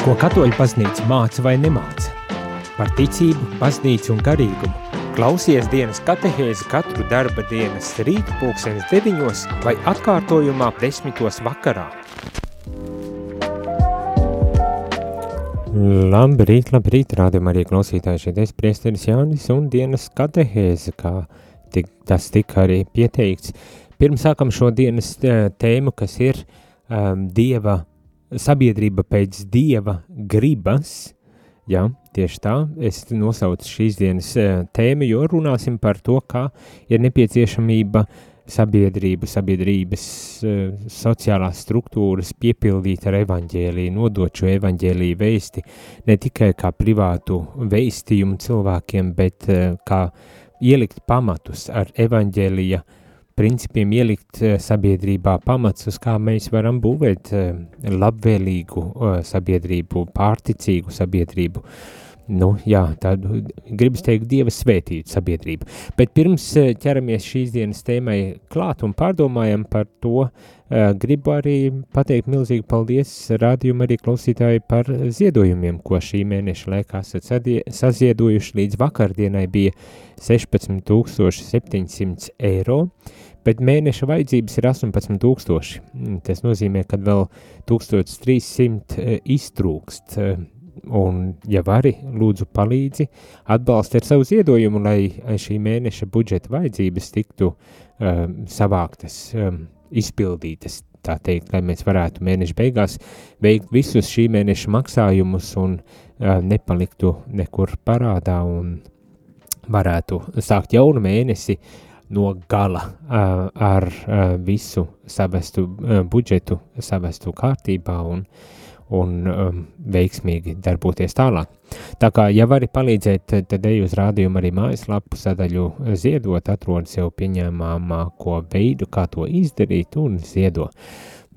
Ko katoļu baznīca māca vai nemāca? Par ticību, baznīcu un garīgumu. Klausies dienas katehēzi katru darba dienas rītu pulksenes deviņos vai atkārtojumā desmitos vakarā. Labrīt, labrīt, rādījumā arī klausītāji šeit es priesteris Jānis un dienas katehēze, kā tik, tas tika arī pieteikts. Pirms sākam šo dienas tēmu, kas ir um, Dieva sabiedrība pēc dieva gribas, jā, tieši tā, es nosaucu šīs dienas eh, tēmu, jo runāsim par to, kā ir nepieciešamība sabiedrību, sabiedrības uh, sociālās struktūras piepildīt ar evaņģēliju, nodot šo evaņģēliju veisti ne tikai kā privātu veistījumu cilvēkiem, bet uh, kā ielikt pamatus ar evaņģēlija uh, principiem ielikt eh, sabiedrībā pamats, uz kā mēs varam būvēt eh, labvēlīgu eh, sabiedrību, pārticīgu sabiedrību. Nu, jā, tādu gribas teikt dieva svētītu sabiedrību. Bet pirms ķeramies šīs dienas tēmai klāt un pārdomājam par to, gribu arī pateikt milzīgi paldies rādījumu arī klausītāji par ziedojumiem, ko šī mēneša laikā esat saziedojuši līdz vakardienai bija 16 700 eiro. Bet mēneša vajadzības ir 18,000. Mm, tas nozīmē, ka vēl 1300 eh, iztrūkst. Eh, un, ja vari, lūdzu, palīdzi, atbalsti ar savu ziedojumu, lai šī mēneša budžeta vajadzības tiktu um, savāktas, um, izpildītas, tā teikt, lai mēs varētu mēneša beigās veikt visus šī mēneša maksājumus un uh, nepaliktu nekur parādā un varētu sākt jaunu mēnesi uh, no gala ar visu savestu budžetu, savestu kārtībā un, un um, veiksmīgi darboties tālāk. Tā kā, ja vari palīdzēt, tad, tad ej uz rādījumu arī mājaslapu sadaļu ziedot, atrod sev pieņēmāmāko veidu, kā to izdarīt un ziedo.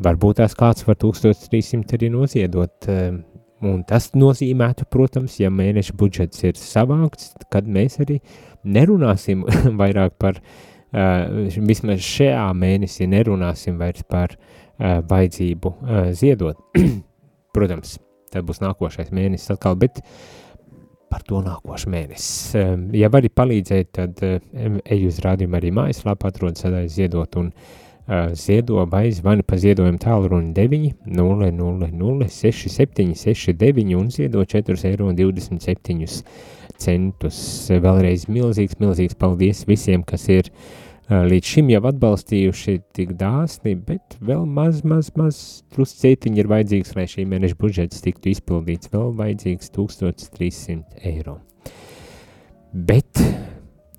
Varbūt tās kāds var 1300 arī noziedot, un tas nozīmētu, protams, ja mēneša budžets ir savākts, kad mēs arī nerunāsim vairāk par, uh, vismaz šajā mēnesī nerunāsim vairs par uh, vajadzību uh, ziedot. Protams, tad būs nākošais mēnesis atkal, bet par to nākošu mēnesi. Ja vari palīdzēt, tad uh, ej uz rādījumu arī mājaslapā, atrod sadaļu ziedot un uh, ziedo vai zvani pa ziedojumu tālruni 9 0 0 0 6 7 6 9 un ziedo 4 eiro un 27 centus. Vēlreiz milzīgs, milzīgs paldies visiem, kas ir līdz šim jau atbalstījuši tik dāsni, bet vēl maz, maz, maz trusceitiņi ir vajadzīgs, lai šī mēneša budžets tiktu izpildīts, vēl vajadzīgs 1300 eiro. Bet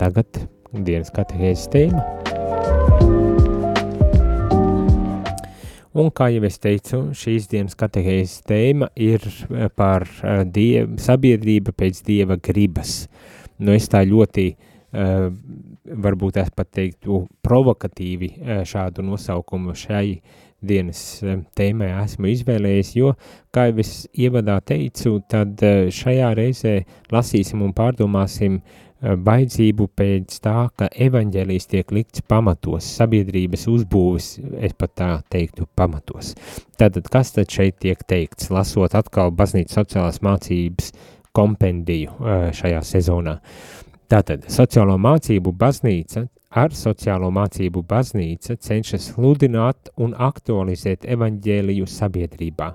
tagad dienas katehēzes tēma. Un, kā jau es teicu, šīs dienas katehēzes tēma ir par diev, sabiedrība pēc dieva gribas. Nu, es tā ļoti, uh, varbūt es pat teiktu, provokatīvi uh, šādu nosaukumu šai dienas uh, tēmai esmu izvēlējies, jo, kā jau es ievadā teicu, tad uh, šajā reizē lasīsim un pārdomāsim uh, baidzību pēc tā, ka evaņģēlijs tiek likts pamatos, sabiedrības uzbūvis, es pat tā teiktu, pamatos. Tātad, kas tad šeit tiek teikts, lasot atkal baznīcas sociālās mācības kompendiju šajā sezonā? Tātad, sociālo mācību baznīca ar sociālo mācību baznīca cenšas sludināt un aktualizēt evaņģēliju sabiedrībā.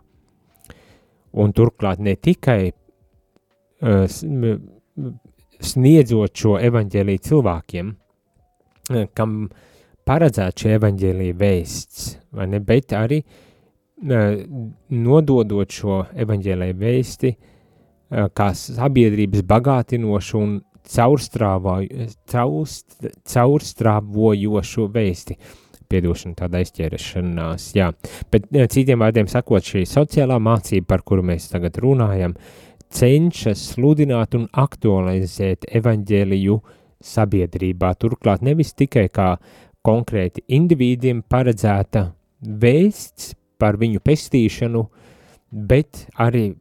Un turklāt ne tikai uh, sniedzot šo evaņģēlīju cilvēkiem, eh, kam paredzēt šī evaņģēlīja vēsts, vai ne, bet arī eh, nododot šo evaņģēlīju vēsti eh, kā sabiedrības bagātinošu un caurst, caurstrāvojošu vēsti. Piedošana, tāda aizķērešanās, jā. Bet citiem vārdiem sakot, šī sociālā mācība, par kuru mēs tagad runājam, cenšas sludināt un aktualizēt evaņģēliju sabiedrībā. Turklāt nevis tikai kā konkrēti individiem paredzēta vēsts par viņu pestīšanu, bet arī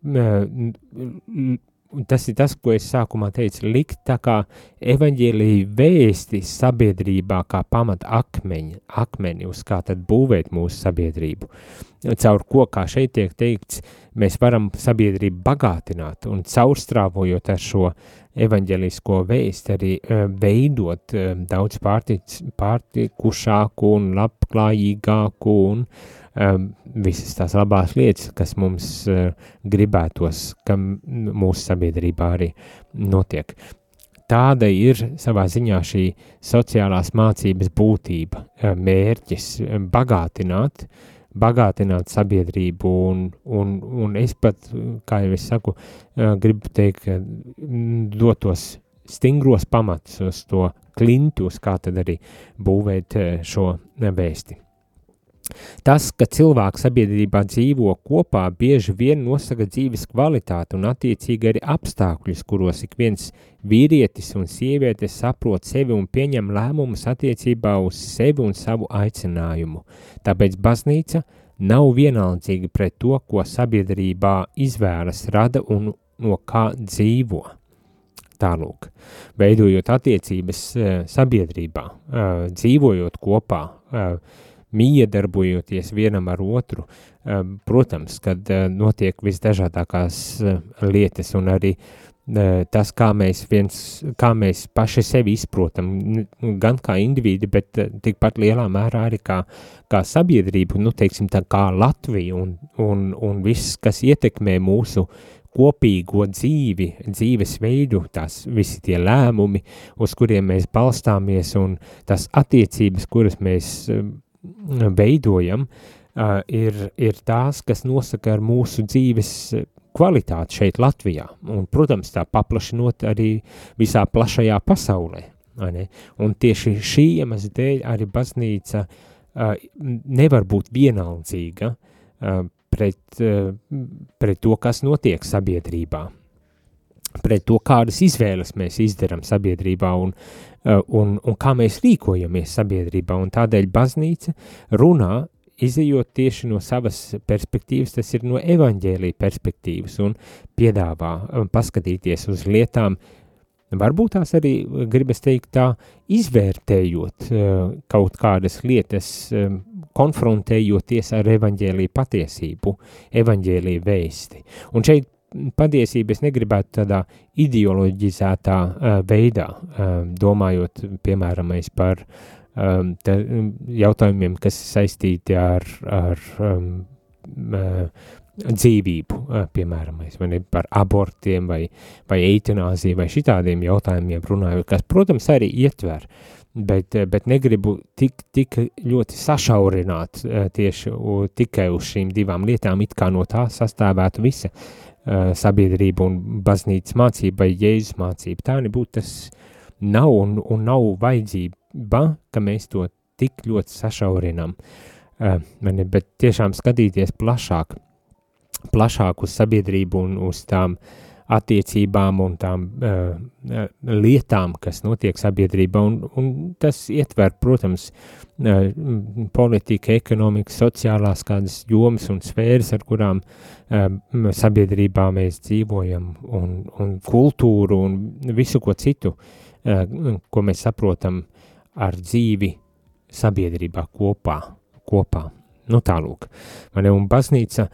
tas ir tas, ko es sākumā teicu, likt tā kā evaņģēlīja vēsti sabiedrībā kā pamata akmeņi, akmeni, uz kā tad būvēt mūsu sabiedrību. Caur ko, kā šeit tiek teikts, mēs varam sabiedrību bagātināt un caurstrāvojot ar šo evaņģelisko vēsti arī veidot daudz pārtic, pārtikušāku un labklājīgāku un uh, um, visas tās labās lietas, kas mums uh, gribētos, kam mūsu sabiedrībā arī notiek. Tāda ir savā ziņā šī sociālās mācības būtība, mērķis bagātināt, bagātināt sabiedrību, un, un, un es pat, kā jau es saku, gribu teikt, dotos stingros pamatus uz to klintu, uz kā tad arī būvēt šo vēsti. Tas, ka cilvēki sabiedrībā dzīvo kopā, bieži vien nosaka dzīves kvalitāti un attiecīgi arī apstākļus, kuros ik viens vīrietis un sieviete saprot sevi un pieņem lēmumus attiecībā uz sevi un savu aicinājumu. Tāpēc baznīca nav vienaldzīga pret to, ko sabiedrībā izvēlas rada un no kā dzīvo. Tālūk, veidojot attiecības eh, sabiedrībā, eh, dzīvojot kopā, uh, miedarbojoties vienam ar otru, um, protams, kad uh, notiek visdažādākās uh, lietas un arī uh, tas, kā mēs, viens, kā mēs paši sevi izprotam, gan kā individi, bet tikpat lielā mērā arī kā, kā sabiedrību, nu, teiksim, tā kā Latvija un, un, un viss, kas ietekmē mūsu kopīgo dzīvi, dzīves veidu, tās visi tie lēmumi, uz kuriem mēs balstāmies un tās attiecības, kuras mēs veidojam, ir, ir tās, kas nosaka ar mūsu dzīves kvalitāti šeit Latvijā, un, protams, tā paplašinot arī visā plašajā pasaulē. Un tieši šī iemesla dēļ arī baznīca nevar būt vienaldzīga pret, pret to, kas notiek sabiedrībā pret to, kādas izvēles mēs izdarām sabiedrībā un, un, un kā mēs rīkojamies sabiedrībā. Un tādēļ baznīca runā, izējot tieši no savas perspektīvas, tas ir no evaņģēlī perspektīvas un piedāvā um, paskatīties uz lietām, varbūt tās arī, gribas teikt tā, izvērtējot kaut kādas lietas, konfrontējoties ar evaņģēlī patiesību, evaņģēlī vēsti. Un šeit patiesību es negribētu tādā ideoloģizētā uh, veidā, uh, domājot, piemēram, par um, jautājumiem, kas saistīti ar, ar um, uh, dzīvību, piemēram, vai par abortiem vai, vai eitanāziju vai šitādiem jautājumiem runājot, kas, protams, arī ietver, bet, bet negribu tik, tik ļoti sašaurināt tieši u, tikai uz šīm divām lietām, it kā no tā sastāvētu visa sabiedrība un baznīcas mācība vai jēzus mācība. Tā nebūtu tas nav un, un nav vajadzība, ka mēs to tik ļoti sašaurinām, uh, ne, bet tiešām skatīties plašāk, plašāk uz sabiedrību un uz tām uh, attiecībām un tām uh, lietām, kas notiek sabiedrībā, un, un tas ietver, protams, uh, politika, ekonomika, sociālās kādas jomas un sfēras, ar kurām uh, sabiedrībā mēs dzīvojam, un, un kultūru un visu ko citu, uh, ko mēs saprotam ar dzīvi sabiedrībā kopā, kopā. Nu tālūk, mani un baznīca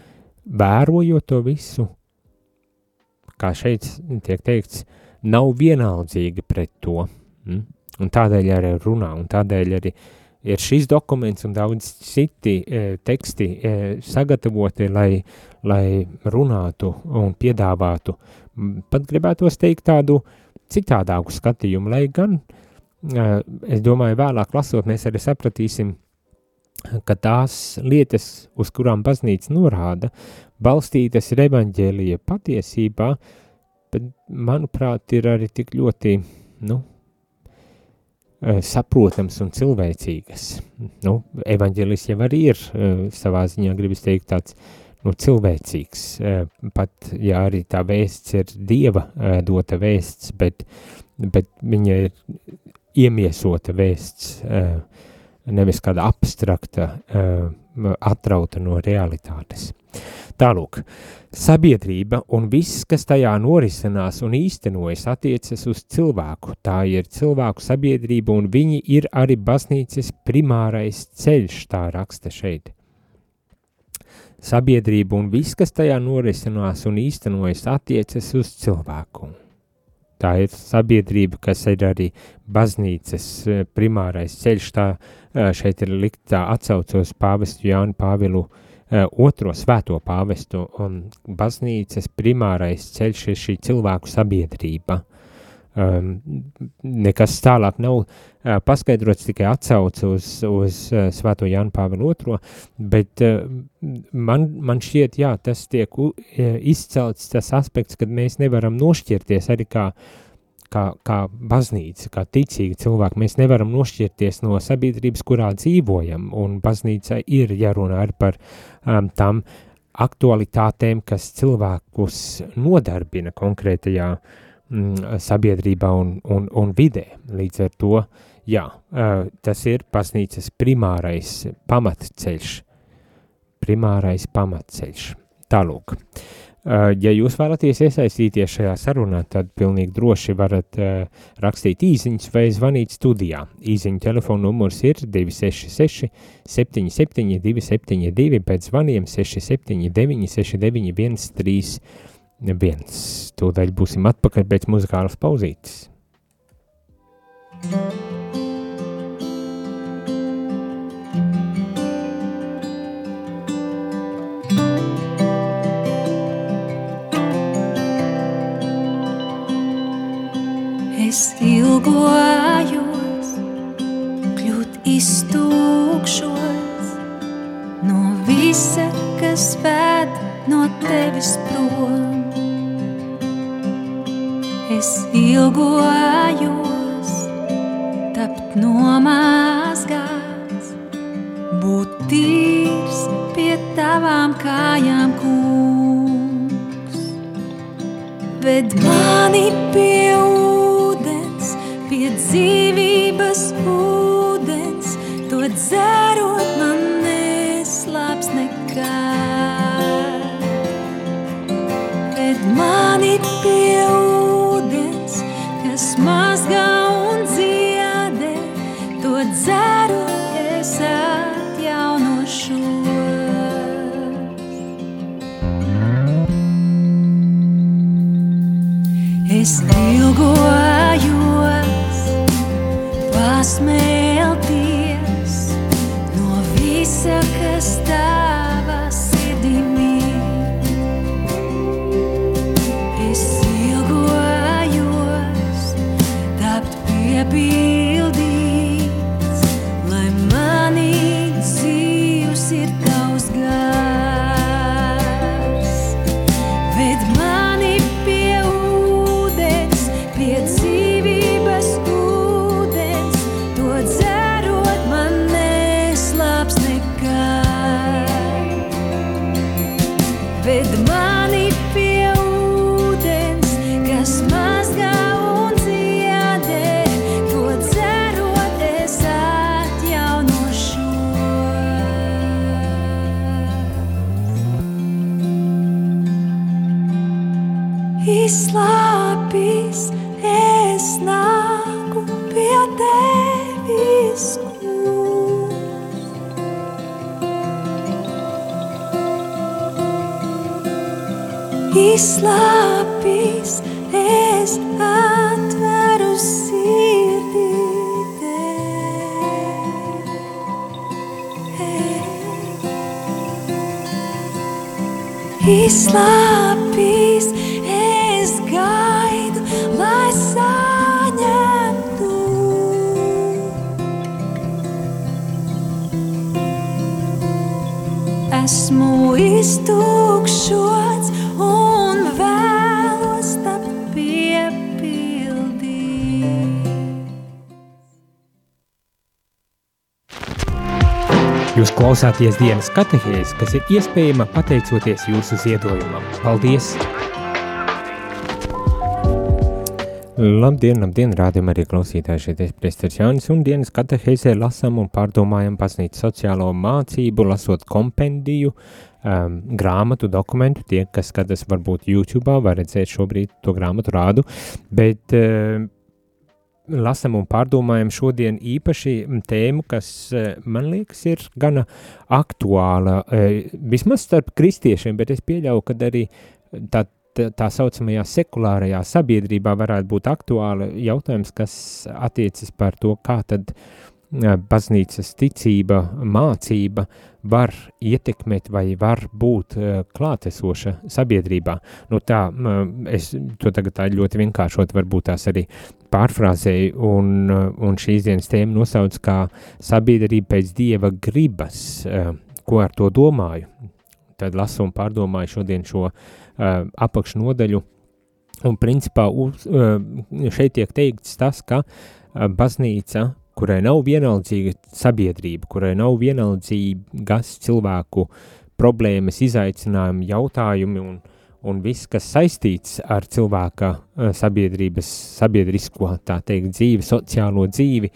vērojot to visu, kā šeit tiek teikts, nav vienaldzīga pret to. Mm? Un tādēļ arī runā, un tādēļ arī ir šis dokuments un daudz citi e, teksti e, sagatavoti, lai, lai runātu un piedāvātu, pat gribētos teikt tādu citādāku skatījumu, lai gan, e, es domāju, vēlāk lasot, mēs arī sapratīsim, ka tās lietas, uz kurām baznīca norāda, balstītas ir evaņģēlija patiesībā, bet, manuprāt, ir arī tik ļoti, nu, eh, saprotams un cilvēcīgas. Nu, evaņģēlis jau arī ir eh, savā ziņā, gribas teikt, tāds, nu, cilvēcīgs, eh, pat, ja arī tā vēsts ir Dieva dota vēsts, bet, bet viņa ir iemiesota vēsts, nevis kāda abstrakta, atrauta no realitātes. Tālūk, sabiedrība un viss, kas tajā norisinās un īstenojas, attiecas uz cilvēku. Tā ir cilvēku sabiedrība un viņi ir arī baznīcas primārais ceļš, tā raksta šeit. Sabiedrība un viss, kas tajā norisinās un īstenojas, attiecas uz cilvēku. Tā ir sabiedrība, kas ir arī baznīcas eh, primārais ceļš. Tā eh, šeit ir liktā atsauce uz pāvestu Jānu Pāvilu uh, otro svēto pāvestu, un baznīcas primārais ceļš ir šī cilvēku sabiedrība. Um, nekas tālāk nav uh, paskaidrots, tikai atsauce uz, uz uh, svēto Jānu Pāvilu otro, bet uh, man, man šķiet, jā, tas tiek uh, izcelts tas aspekts, kad mēs nevaram nošķirties arī kā uh, kā, kā baznīca, kā ticīgi cilvēki, mēs nevaram nošķirties no sabiedrības, kurā dzīvojam, un baznīca ir jārunā arī par um, tam aktualitātēm, kas cilvēkus nodarbina konkrētajā mm, sabiedrībā un, un, un vidē. Līdz ar to, jā, uh, tas ir baznīcas primārais pamatceļš, primārais pamatceļš. Tālūk. Ja jūs vēlaties iesaistīties šajā sarunā, tad pilnīgi droši varat rakstīt īsiņas vai zvanīt studijā. Īsiņu telefona numurs ir 266 77 272, pēc zvaniem 679 691 31. Tūdaļ būsim atpakaļ pēc muzikālas pauzītes. Es ilgojos kļūt iztūkšos no visa, kas ved no tevis prom. Es ilgojos tapt nomazgāts, būt tīrs pie tavām kājām, kungs. Ved mani pie pie dzīvības kas mazgā un dziedē, to dzērot es atjaunošos. Es ilgojos pasmēlties izslāpīs, es atveru sirdī. Izslāpīs, es gaidu, lai saņemtu. Esmu iztukšots Jūs klausāties dienas katehēs, kas ir iespējama pateicoties jūsu ziedojumam. Paldies! Labdien, labdien, rādījumā arī klausītāji šeit es Presters Jānis un dienas katehēzē lasam un pārdomājam pasnīt sociālo mācību, lasot kompendiju, um, grāmatu dokumentu, tie, kas skatās varbūt YouTube, var redzēt šobrīd to grāmatu rādu, bet uh, lasam un pārdomājam šodien īpaši tēmu, kas man liekas ir gana aktuāla, vismaz starp kristiešiem, bet es pieļauju, ka arī tā tā saucamajā sekulārajā sabiedrībā varētu būt aktuāla jautājums, kas attiecas par to, kā tad baznīcas ticība, mācība var ietekmēt vai var būt klātesoša sabiedrībā. Nu tā, es to tagad tā ļoti vienkāršot, varbūt tās arī pārfrāzēju, un, un šīs dienas tēma nosauc kā sabiedrība pēc dieva gribas, ko ar to domāju. Tad lasu un pārdomāju šodien šo apakšnodaļu. Un principā šeit tiek teikts tas, ka baznīca, kurai nav vienaldzīga sabiedrība, kurai nav vienaldzīgas cilvēku problēmas, izaicinājumi, jautājumi un, un viss, kas saistīts ar cilvēka sabiedrības, sabiedrisko, tā teikt, dzīvi, sociālo dzīvi,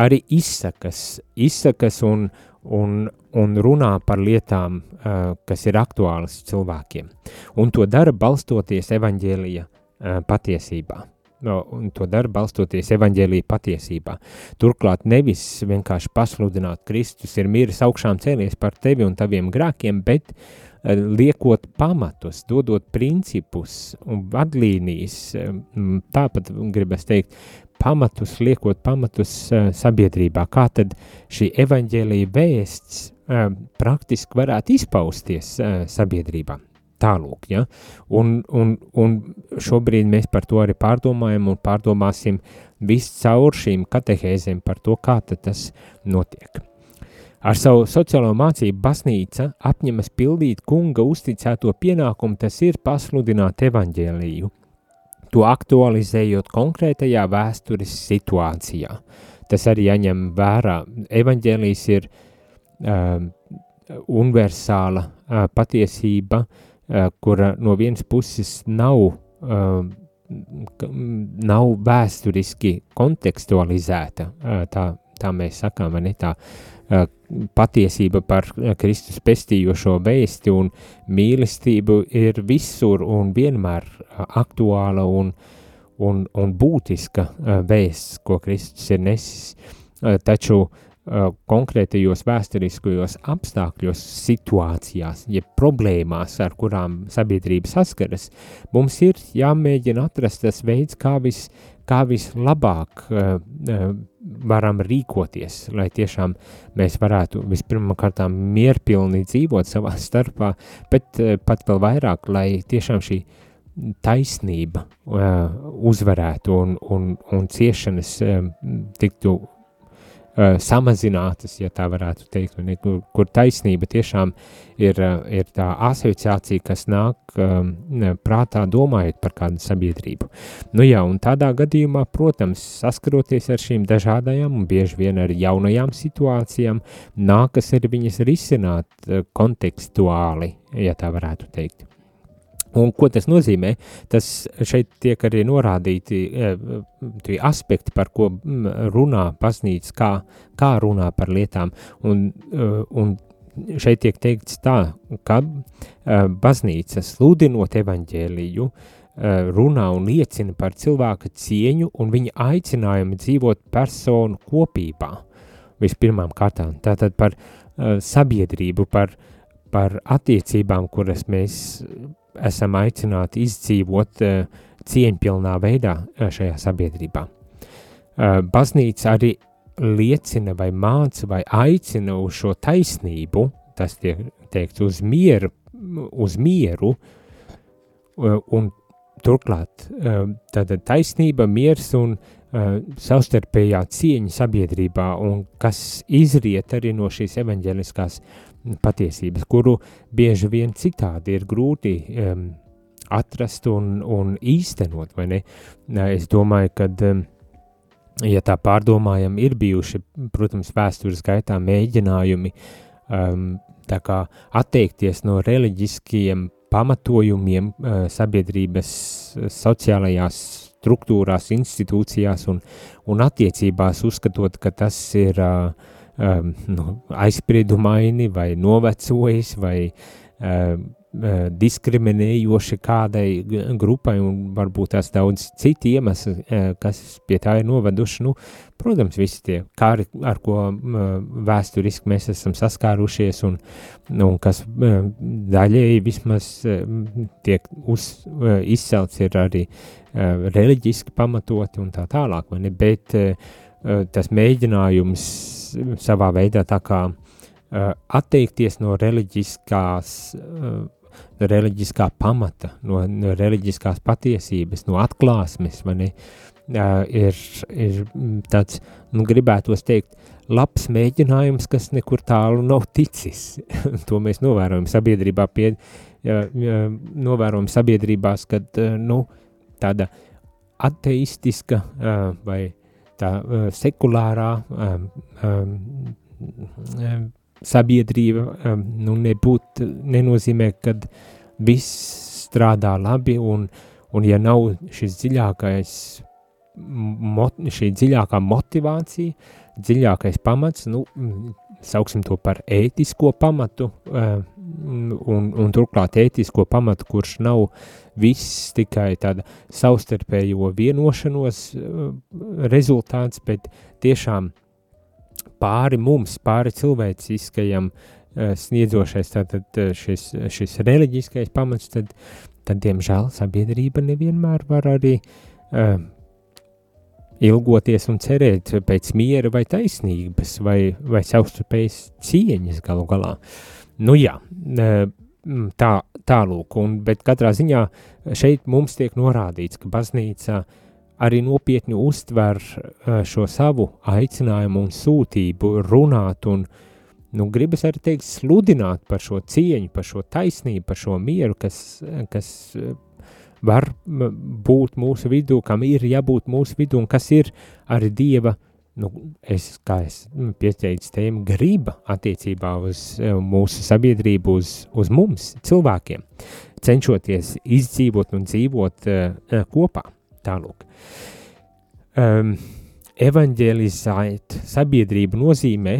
arī izsakas, izsakas un, un, un runā par lietām, uh, kas ir aktuālas cilvēkiem. Un to dara balstoties evaņģēlija uh, patiesībā. Un to dara balstoties evaņģēlīja patiesībā. Turklāt nevis vienkārši pasludināt, Kristus ir miris augšām cēlies par tevi un taviem grākiem, bet uh, liekot pamatus, dodot principus un vadlīnijas, um, tāpat gribas teikt, pamatus, liekot pamatus uh, sabiedrībā, kā tad šī evaņģēlīja vēsts uh, praktiski varētu izpausties sabiedrībā. Tālūk, ja? un, un, un šobrīd mēs par to arī pārdomājam un pārdomāsim visu caur šīm katehēzēm par to, kā tas notiek. Ar savu sociālo mācību baznīca apņemas pildīt kunga uzticēto pienākumu, tas ir pasludināt evaņģēliju, to aktualizējot konkrētajā vēstures situācijā. Tas arī jāņem vērā. Evanģēlijas ir uh, universāla uh, patiesība, uh, kura no vienas puses nav, uh, nav vēsturiski kontekstualizēta, uh, tā, tā mēs sakām, ne tā, uh, patiesība par Kristus pestījošo vēsti un mīlestību ir visur un vienmēr aktuāla un, un, un būtiska vēsts, ko Kristus ir nesis. Taču konkrētajos vēsturiskajos apstākļos, situācijās, jeb ja problēmās, ar kurām sabiedrība saskaras, mums ir jāmēģina atrast tas veids, kā, vis, kā vislabāk uh, uh, varam rīkoties, lai tiešām mēs varētu vispirmkārt mierpilni dzīvot savā starpā, bet uh, pat vēl vairāk, lai tiešām šī taisnība uh, uzvarētu un, un, un ciešanas uh, tiktu uh, samazinātas, ja tā varētu teikt, un, kur, kur taisnība tiešām ir, ir tā asociācija, kas nāk um, prātā domājot par kādu sabiedrību. Nu jā, un tādā gadījumā, protams, saskaroties ar šīm dažādajām un bieži vien ar jaunajām situācijām, nākas ir viņas risināt kontekstuāli, ja tā varētu teikt. Un ko tas nozīmē? Tas šeit tiek arī norādīti e, tie aspekti, par ko runā baznīca, kā, kā runā par lietām. Un, e, un šeit tiek teikts tā, ka e, baznīca sludinot evaņģēliju, runā un liecina par cilvēka cieņu un viņa aicinājumu dzīvot personu kopībā. Vispirmām kārtām, tātad par sabiedrību, par, par attiecībām, kuras mēs esam aicināti izdzīvot uh, cieņpilnā veidā uh, šajā sabiedrībā. Uh, baznīca arī liecina vai māca vai aicina uz šo taisnību, tas tiek teikts uz mieru, uz mieru un turklāt tāda taisnība, miers un savstarpējā cieņa sabiedrībā un kas izriet arī no šīs evaņģeliskās patiesības, kuru bieži vien citādi ir grūti um, atrast un, un īstenot, vai ne? Es domāju, ka, um, ja tā pārdomājam, ir bijuši, protams, vēstures gaitā mēģinājumi um, tā kā atteikties no reliģiskiem pamatojumiem uh, sabiedrības sociālajās struktūrās, institūcijās un, un attiecībās, uzskatot, ka tas ir uh, um, nu, aizspriedumaini vai novecojis vai, diskriminējoši kādai grupai un varbūt tās daudz citi iemesli, kas pie tā ir noveduši. Nu, protams, visi tie kāri, ar ko vēsturiski mēs esam saskārušies un, un kas daļēji vismaz tiek uz, izcelts ir arī reliģiski pamatoti un tā tālāk? Bet tas mēģinājums savā veidā tā kā atteikties no reliģiskās reliģiskā pamata, no, no reliģiskās patiesības, no atklāsmes, vai ne, ir, ir tāds, nu, gribētos teikt, labs mēģinājums, kas nekur tālu nav ticis. to mēs novērojam sabiedrībā, pie, novērojam sabiedrībās, kad, nu, tāda ateistiska vai tā sekulārā sabiedrība um, nu, nebūt, nenozīmē, ka viss strādā labi un, un ja nav šis dziļākais, mot, šī dziļākā motivācija, dziļākais pamats, nu, sauksim to par ētisko pamatu, um, un, un turklāt ētisko pamatu, kurš nav viss tikai tāda savstarpējo vienošanos uh, rezultāts, bet tiešām pāri mums, pāri cilvēciskajam uh, sniedzošais tātad uh, šis, šis reliģiskais pamats, tad, tad, diemžēl, sabiedrība nevienmēr var arī uh, ilgoties un cerēt pēc miera vai taisnības vai, vai savstarpējas cieņas galu galā. Nu jā, tā, tālūk, un, bet katrā ziņā šeit mums tiek norādīts, ka baznīca uh, arī nopietni uztver eh, šo savu aicinājumu un sūtību runāt un, nu, gribas arī teikt, sludināt par šo cieņu, par šo taisnību, par šo mieru, kas, kas var būt mūsu vidū, kam ir jābūt mūsu vidū un kas ir arī Dieva, nu, es, kā es pieteicu tēmu, griba attiecībā uz eh, mūsu sabiedrību, uz, uz mums, cilvēkiem, cenšoties izdzīvot un dzīvot uh, kopā. Tālūk. Um, evanģelizēt sabiedrību nozīmē,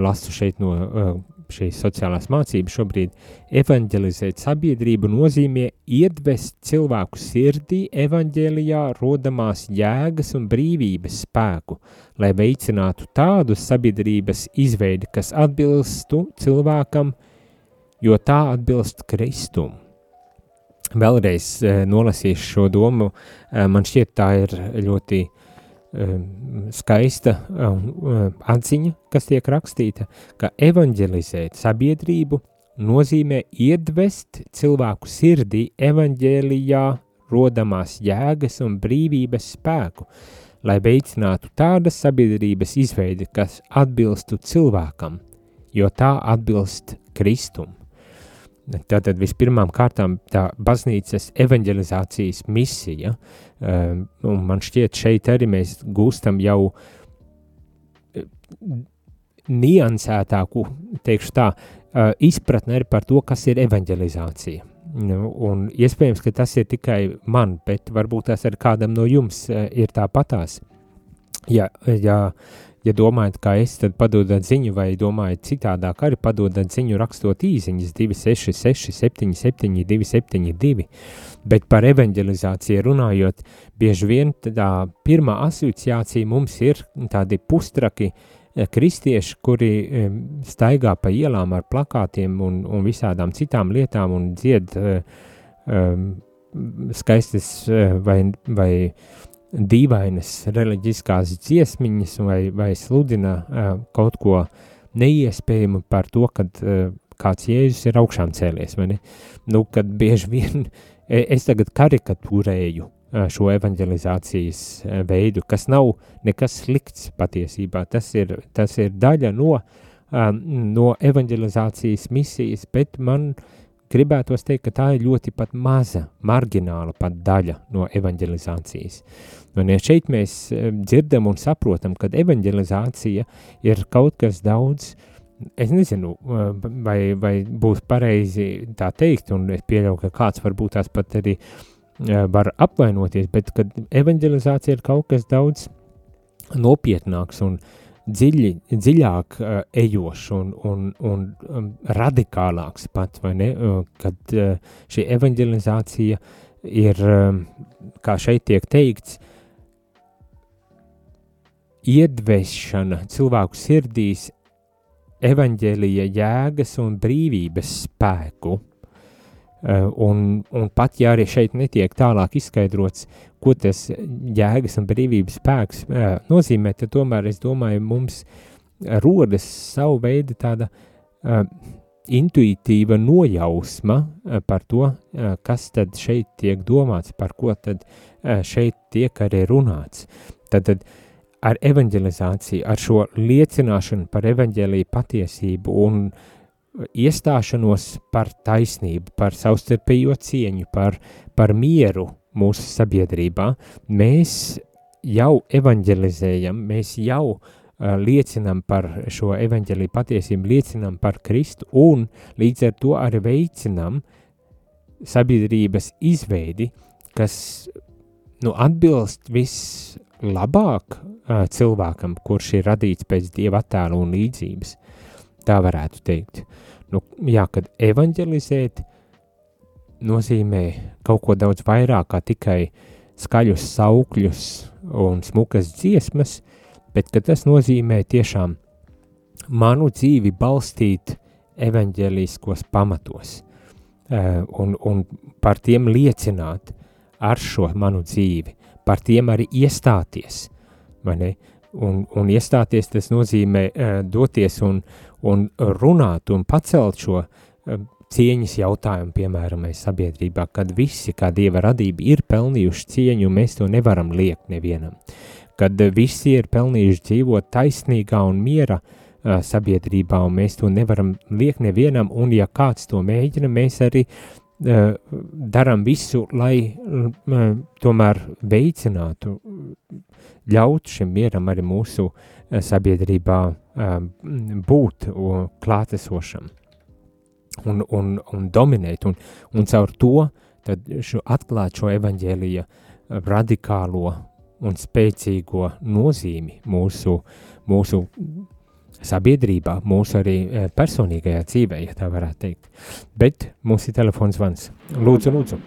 lasu šeit no uh, šīs sociālās mācības šobrīd, evanģelizēt sabiedrību nozīmē iedvest cilvēku sirdī evanģēlijā rodamās jēgas un brīvības spēku, lai veicinātu tādu sabiedrības izveidi, kas atbilstu cilvēkam, jo tā atbilst Kristumu vēlreiz uh, nolasīšu šo domu. Uh, man šķiet, tā ir ļoti uh, skaista uh, atziņa, kas tiek rakstīta, ka evanģelizēt sabiedrību nozīmē iedvest cilvēku sirdī evanģēlijā rodamās jēgas un brīvības spēku, lai veicinātu tādas sabiedrības izveidi, kas atbilstu cilvēkam, jo tā atbilst Kristum. Tātad vispirmām kārtām tā baznīcas evanģelizācijas misija, um, un man šķiet šeit arī mēs gūstam jau eh, niansētāku, teikšu tā, uh, izpratni arī par to, kas ir evanģelizācija. Nu, un iespējams, ka tas ir tikai man, bet varbūt tas arī kādam no jums uh, ir tāpatās. Ja, ja ja domājat, kā es, tad padodat ziņu, vai domājat citādāk, arī padodat ziņu rakstot īsiņas 266, 77, 272. Bet par evanģelizāciju runājot, bieži vien tā pirmā asociācija mums ir tādi pustraki eh, kristieši, kuri staigā pa ielām ar plakātiem un, un visādām citām lietām un dzied um, skaistas vai, vai dīvainas reliģiskās dziesmiņas vai, vai sludina uh, kaut ko neiespējamu par to, kad uh, kāds Jēzus ir augšām cēlies, vai ne? Nu, kad bieži vien e, es tagad karikatūrēju uh, šo evanģelizācijas uh, veidu, kas nav nekas slikts patiesībā, tas ir, tas ir daļa no, uh, no evanģelizācijas misijas, bet man uh, gribētos teikt, ka tā ir ļoti pat maza, margināla pat daļa no evanģelizācijas. Un ja šeit mēs eh, dzirdam un saprotam, ka evanģelizācija ir kaut kas daudz, es nezinu, eh, vai, vai būs pareizi tā teikt, un es pieļauju, ka kāds varbūt tās pat arī eh, var apvainoties, bet kad evanģelizācija ir kaut kas daudz nopietnāks un dziļi, dziļāk uh, ejošs un, un, un um, radikālāks pat, vai ne, uh, kad uh, šī evanģelizācija ir, um, kā šeit tiek teikts, iedvešana cilvēku sirdīs evaņģēlija jēgas un brīvības spēku, uh, un, un pat ja arī šeit netiek tālāk izskaidrots, ko tas jēgas un brīvības spēks uh, nozīmē, tad tomēr es domāju, mums rodas savu veidu tāda uh, intuitīva nojausma par to, kas tad šeit tiek domāts, par ko tad šeit tiek arī runāts. Tad, tad ar evanģelizāciju, ar šo liecināšanu par evanģēlīju patiesību un iestāšanos par taisnību, par savstarpējo cieņu, par, par mieru, mūsu sabiedrībā, mēs jau evanģelizējam, mēs jau uh, liecinam par šo evanģeliju patiesību, liecinam par Kristu un līdz ar to arī veicinam sabiedrības izveidi, kas nu, atbilst vislabāk uh, cilvēkam, kurš ir radīts pēc Dieva attēla un līdzības. Tā varētu teikt. Nu, jā, kad evanģelizēt, nozīmē kaut ko daudz vairāk kā tikai skaļus saukļus un smukas dziesmas, bet tas nozīmē tiešām manu dzīvi balstīt evaņģēliskos pamatos uh, un, un par tiem liecināt ar šo manu dzīvi, par tiem arī iestāties? Un, un iestāties tas nozīmē uh, doties un, un runāt un pacelt šo uh, cieņas jautājumu, piemēram, mēs sabiedrībā, kad visi, kā dieva radība, ir pelnījuši cieņu, un mēs to nevaram liekt nevienam. Kad visi ir pelnījuši dzīvot taisnīgā un miera uh, sabiedrībā, un mēs to nevaram liekt nevienam, un ja kāds to mēģina, mēs arī uh, darām visu, lai uh, tomēr veicinātu, ļaut šim mieram arī mūsu uh, sabiedrībā uh, būt klātesošam un, un, un dominēt, un, un caur to šo, atklāt šo evaņģēlija radikālo un spēcīgo nozīmi mūsu, mūsu sabiedrībā, mūsu arī eh, personīgajā dzīvē, ja tā varētu teikt. Bet mums ir telefons vans. Lūdzu, lūdzu.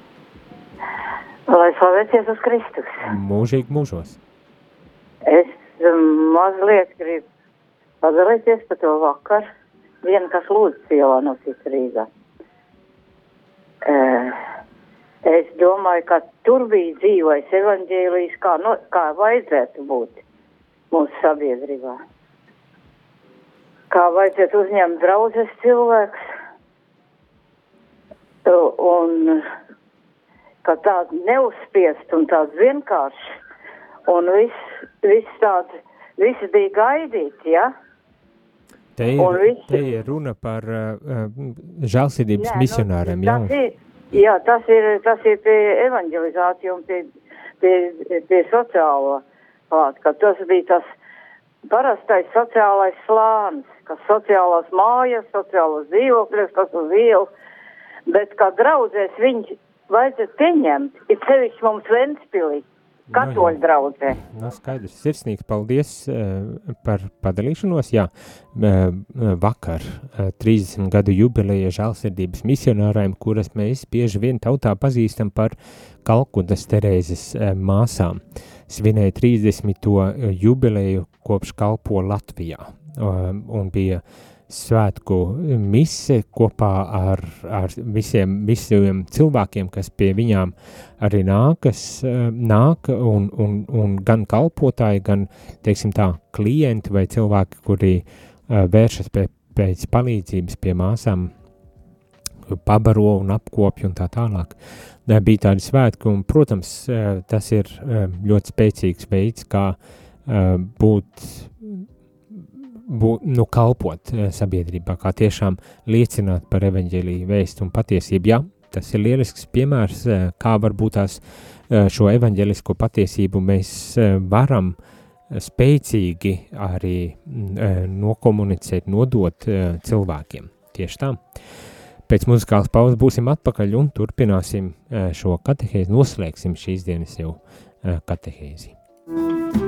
Lai slavēties uz Kristus. Mūžīgi mūžos. Es um, mazliet gribu padalīties par to vakaru viena, kas lūdz cielā no Rīgā. Uh, es domāju, ka tur bija dzīvais evaņģēlijs, kā, no, kā vajadzētu būt mūsu sabiedrībā. Kā vajadzētu uzņemt draudzes cilvēks. Un ka tāds neuzspiest un tāds vienkāršs. Un viss, viss tāds, viss bija gaidīt, ja? Te ir, visi... te ir runa par uh, žēlsirdības Nē, misionāriem. Nu, tas ir, jā, tas ir, tas ir pie evanģelizācija un pie, pie, pie sociālo klāt, ka tas bija tas parastais sociālais slānis, kas sociālās mājas, sociālos dzīvokļus, kas uz ielu, bet kā draudzēs viņi vajadzētu pieņemt, ir sevišķi mums Ventspilī, Katoļu draudzē. No, skaidrs. Sirsnīgs paldies uh, par padalīšanos. Jā, uh, vakar uh, 30 gadu jubileja žēlsirdības misionāriem, kuras mēs bieži vien tautā pazīstam par Kalkutas Terēzes māsām, svinēja 30. jubileju kopš kalpo Latvijā un bija uh, svētku mise kopā ar, ar visiem, visiem cilvēkiem, kas pie viņām arī nākas, eh, nāk, un, un, un gan kalpotāji, gan, teiksim tā, klienti vai cilvēki, kuri uh, vēršas pie, pēc palīdzības pie māsām, pabaro un apkopju un tā tālāk. Bija tādi svētki, un, protams, eh, tas ir ļoti spēcīgs veids, kā būt būt, nu, kalpot eh, sabiedrībā, kā tiešām liecināt par evaņģēlīju vēstu un patiesību. Jā, tas ir lielisks piemērs, eh, kā varbūt tās eh, šo evaņģēlisko patiesību mēs varam spēcīgi arī nokomunicēt, nodot cilvēkiem. Tieši tā. Pēc muzikālas pauzes būsim atpakaļ un turpināsim šo katehēzi, noslēgsim šīs dienas jau katehēzi. Mm -hmm.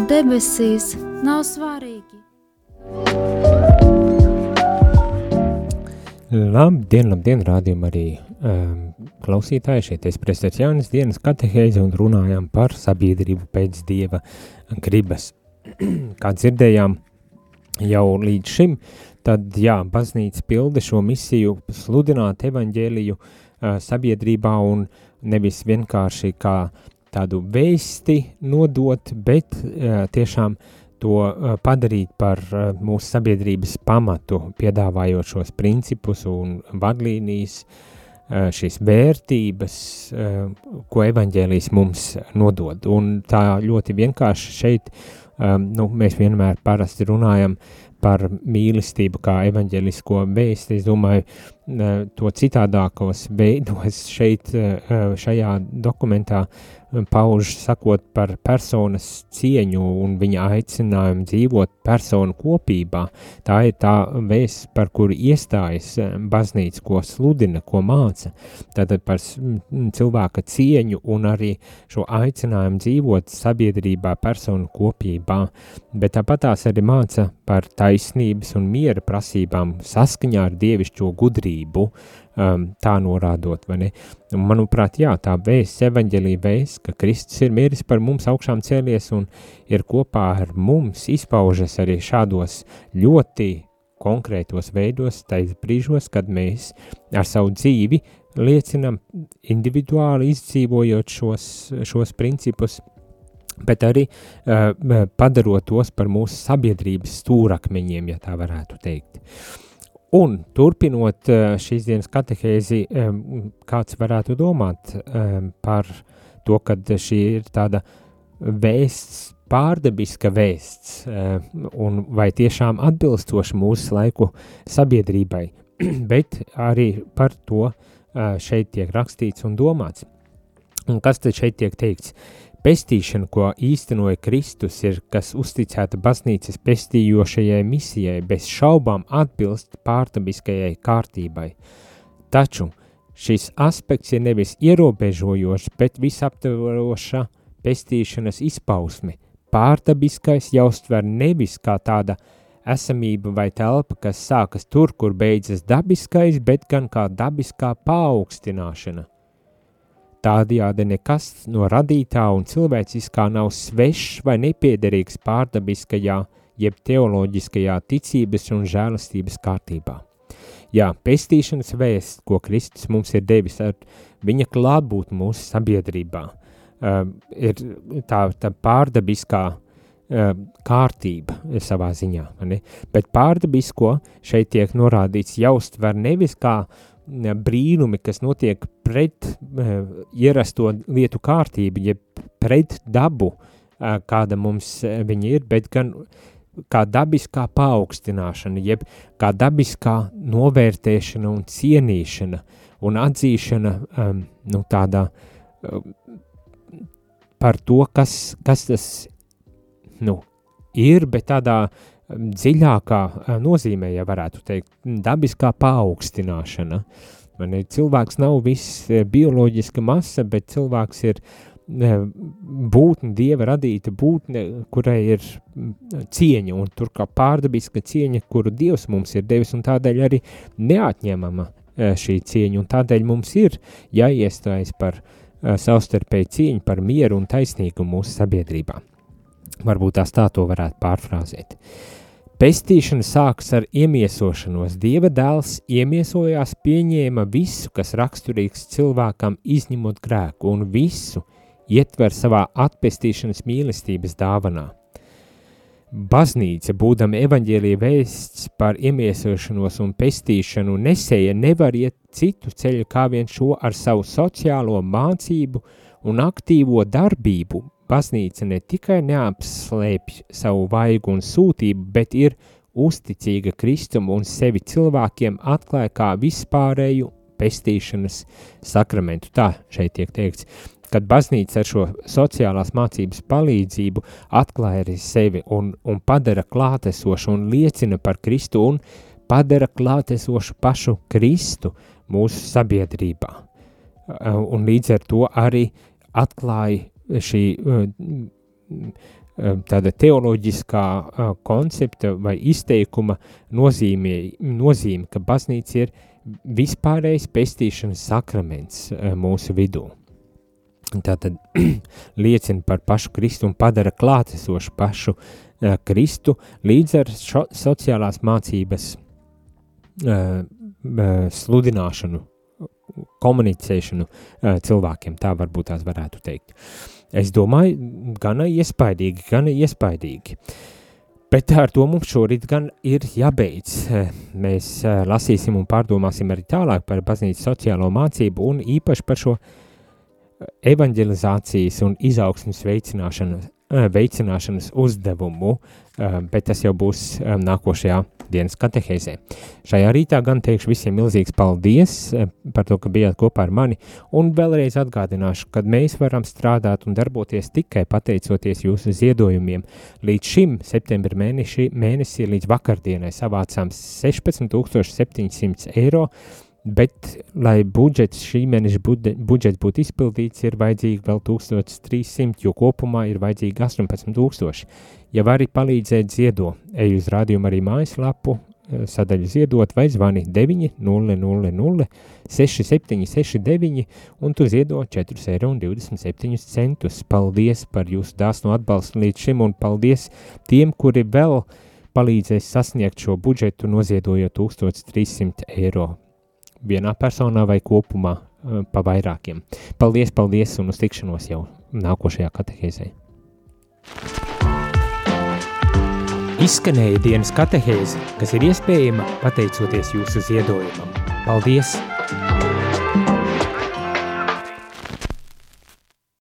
Nonāktu debesīs, nav svarīgi. Labdien, labdien, rādījumā arī um, klausītāji, šeit es prestēts Jānis dienas katehēzi un runājām par sabiedrību pēc Dieva gribas. Kā dzirdējām jau līdz šim, tad jā, baznīca pilda šo misiju sludināt evaņģēliju uh, sabiedrībā un nevis vienkārši kā tādu vēsti nodot, bet uh, tiešām to uh, padarīt par uh, mūsu sabiedrības pamatu, piedāvājot šos principus un vadlīnijas, šīs vērtības, ko evaņģēlijs mums nodod. Un tā ļoti vienkārši šeit, nu, mēs vienmēr parasti runājam par mīlestību kā evaņģelisko vēsti. Es domāju, to citādākos veidos šeit, šajā dokumentā pauž sakot par personas cieņu un viņa aicinājumu dzīvot personu kopībā. Tā ir tā vēsts, par kuru iestājas baznīca, ko sludina, ko māca. Tātad par cilvēka cieņu un arī šo aicinājumu dzīvot sabiedrībā, personu kopībā, bet tāpat tās arī māca par taisnības un miera prasībām saskaņā ar dievišķo gudrību, um, tā norādot, vai ne? Un, manuprāt, jā, tā vēsts, evaņģelī vēsts, ka Kristus ir miris par mums augšām cēlies un ir kopā ar mums, izpaužas arī šādos ļoti konkrētos veidos, tais brīžos, kad mēs ar savu dzīvi liecinam individuāli izdzīvojot šos, šos principus, bet arī uh, padarot tos par mūsu sabiedrības stūrakmeņiem, ja tā varētu teikt. Un turpinot uh, šīs dienas katehēzi, um, kāds varētu domāt um, par to, ka šī ir tāda vēsts, pārdabiska vēsts, un vai tiešām atbilstoši mūsu laiku sabiedrībai, bet arī par to šeit tiek rakstīts un domāts. Un kas tad šeit tiek teikts? Pestīšana, ko īstenoja Kristus, ir, kas uzticēta baznīcas pestījošajai misijai, bez šaubām atbilst pārdabiskajai kārtībai. Taču šis aspekts ir nevis ierobežojošs, bet visaptveroša pestīšanas izpausme. Pārdabiskais jāuztver nevis kā tāda esamība vai telpa, kas sākas tur, kur beidzas dabiskais, bet gan kā dabiskā paaugstināšana. Tādējādi nekas no radītā un cilvēciskā nav svešs vai nepiederīgs pārdabiskajā, jeb teoloģiskajā ticības un žēlastības kārtībā. Jā, pestīšanas vēsts, ko Kristus mums ir devis ar viņa klātbūt mūsu sabiedrībā, uh, ir tā, tā pārdabiskā uh, kārtība savā ziņā, ne? bet pārdabisko šeit tiek norādīts jaust var nevis kā uh, brīnumi, kas notiek pret uh, ierasto lietu kārtību, jeb pret dabu, uh, kāda mums uh, viņa ir, bet gan kā dabiskā paaugstināšana, jeb kā dabiskā novērtēšana un cienīšana un atzīšana um, nu, tādā um, par to, kas, kas tas nu, ir, bet tādā dziļākā nozīmē, ja varētu teikt, dabiskā paaugstināšana. Cilvēks nav viss bioloģiska masa, bet cilvēks ir būtne, dieva radīta būtne, kurai ir cieņa, un tur kā pārdabiska cieņa, kuru dievs mums ir devis, un tādēļ arī neatņemama šī cieņa, un tādēļ mums ir jāiestājas par savstarpēju cieņu, par mieru un taisnīgumu mūsu sabiedrībā. Varbūt tās tā to varētu pārfrāzēt. Uh, Pestīšana sākas ar iemiesošanos. Dieva dēls iemiesojās, pieņēma visu, kas raksturīgs cilvēkam, izņemot grēku, un visu ietver savā atpestīšanas mīlestības dāvanā. Baznīca, būdama evaņģēlīja vēsts par iemiesošanos un pestīšanu, nesēja nevar iet citu ceļu kā vien šo ar savu sociālo mācību un aktīvo darbību, baznīca ne tikai neapslēpj savu vaigu un sūtību, bet ir uzticīga Kristum un sevi cilvēkiem atklāja kā vispārēju pestīšanas sakramentu. Tā šeit tiek teikts, kad baznīca ar šo sociālās mācības palīdzību atklāja arī sevi un, un padara klātesošu un liecina par Kristu un padara klātesošu pašu Kristu mūsu sabiedrībā. Un līdz ar to arī atklāja šī uh, uh, tāda teoloģiskā uh, koncepta vai izteikuma nozīmē, nozīme, ka baznīca ir vispārējais pestīšanas sakraments mūsu vidū. Tātad liecina par pašu Kristu un padara klātesošu pašu Kristu līdz ar šo, sociālās mācības sludināšanu, komunicēšanu cilvēkiem, tā varbūt tās varētu teikt. Es domāju, gana iespaidīgi, gana iespaidīgi. Bet ar to mums šorīt gan ir jābeidz. Mēs eh, lasīsim un pārdomāsim arī tālāk par baznīcas sociālo mācību un īpaši par šo evanģelizācijas un izaugsmas veicināšanu, eh, veicināšanas uzdevumu, eh, bet tas jau būs nākošajā dienas katehēzē. Šajā rītā gan teikšu visiem milzīgs paldies eh, par to, ka bijāt kopā ar mani, un vēlreiz atgādināšu, ka mēs varam strādāt un darboties tikai pateicoties jūsu ziedojumiem. Līdz šim septembra mēneši, mēnesī līdz vakardienai savācām 16 700 eiro, Bet, lai budžets šī mēneša budžets būtu izpildīts, ir vajadzīgi vēl 1300, jo kopumā ir vajadzīgi 18000. Ja vari palīdzēt ziedo, ej uz rādījumu arī mājaslapu, eh, sadaļu ziedot vai zvani 900 6769 un tu ziedo 4,27 eiro. Paldies par jūsu dāsnu atbalstu līdz šim un paldies tiem, kuri vēl palīdzēs sasniegt šo budžetu noziedojot 1300 eiro vienā personā vai kopumā uh, pa vairākiem. Paldies, paldies un uz tikšanos jau nākošajā katehēzē. Izskanēja dienas katehēze, kas ir iespējama pateicoties jūsu ziedojumam. Paldies!